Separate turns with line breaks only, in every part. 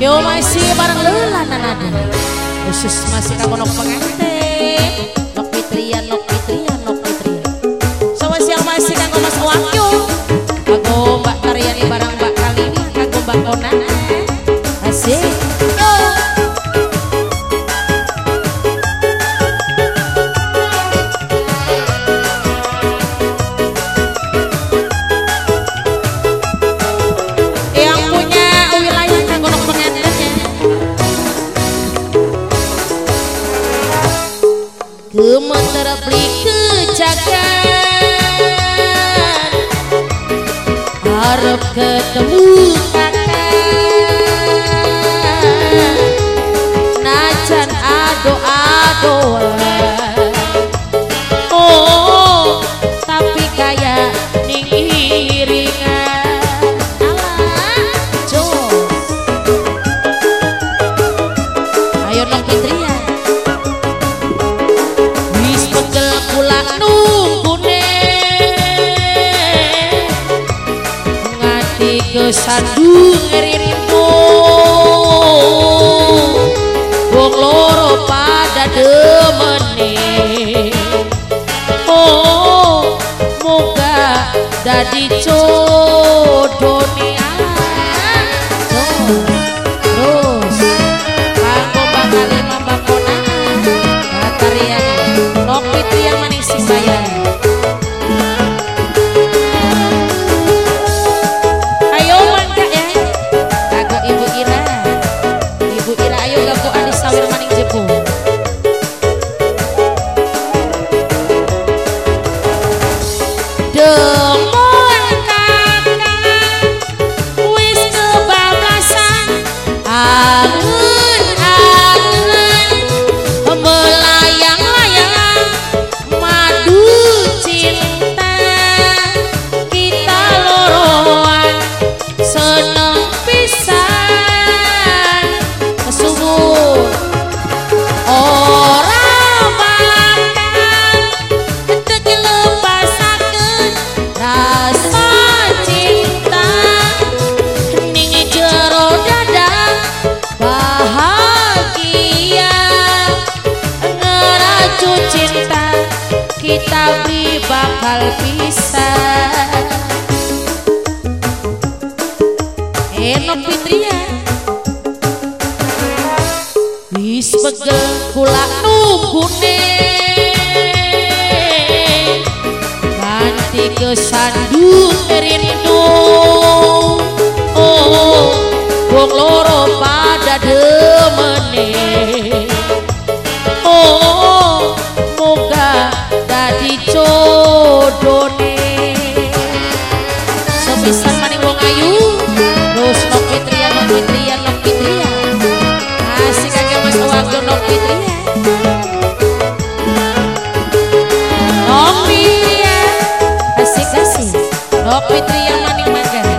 Yo masih bareng lelah nanada Khusus masih kamu pengantin. kesandung rindu wong loro pada demene. Oh moga dadi codone tapi bakal pisah Enok Fitria. Wis pegel kula nunggune ganti kesandung rindu. Oh wong loro pada demene Nok Fitri yang maning mangga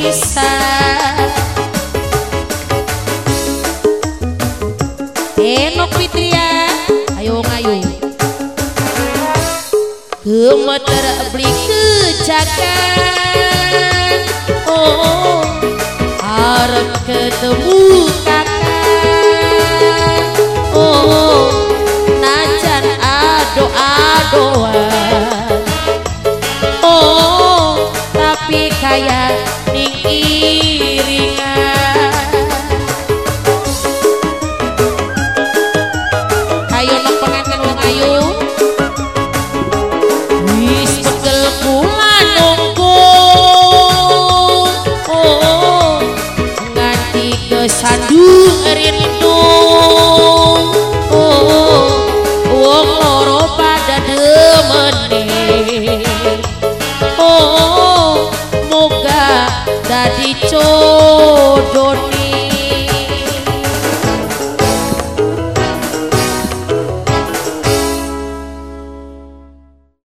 berpisah Enok Fitria ayo ngayu Gemeter beli kejakan Oh harap ketemu kakak gaya ning ayo nok penganten wong wis pegel nunggu. Oh, oh, oh. nganti kesandung rindu. jadi jodoh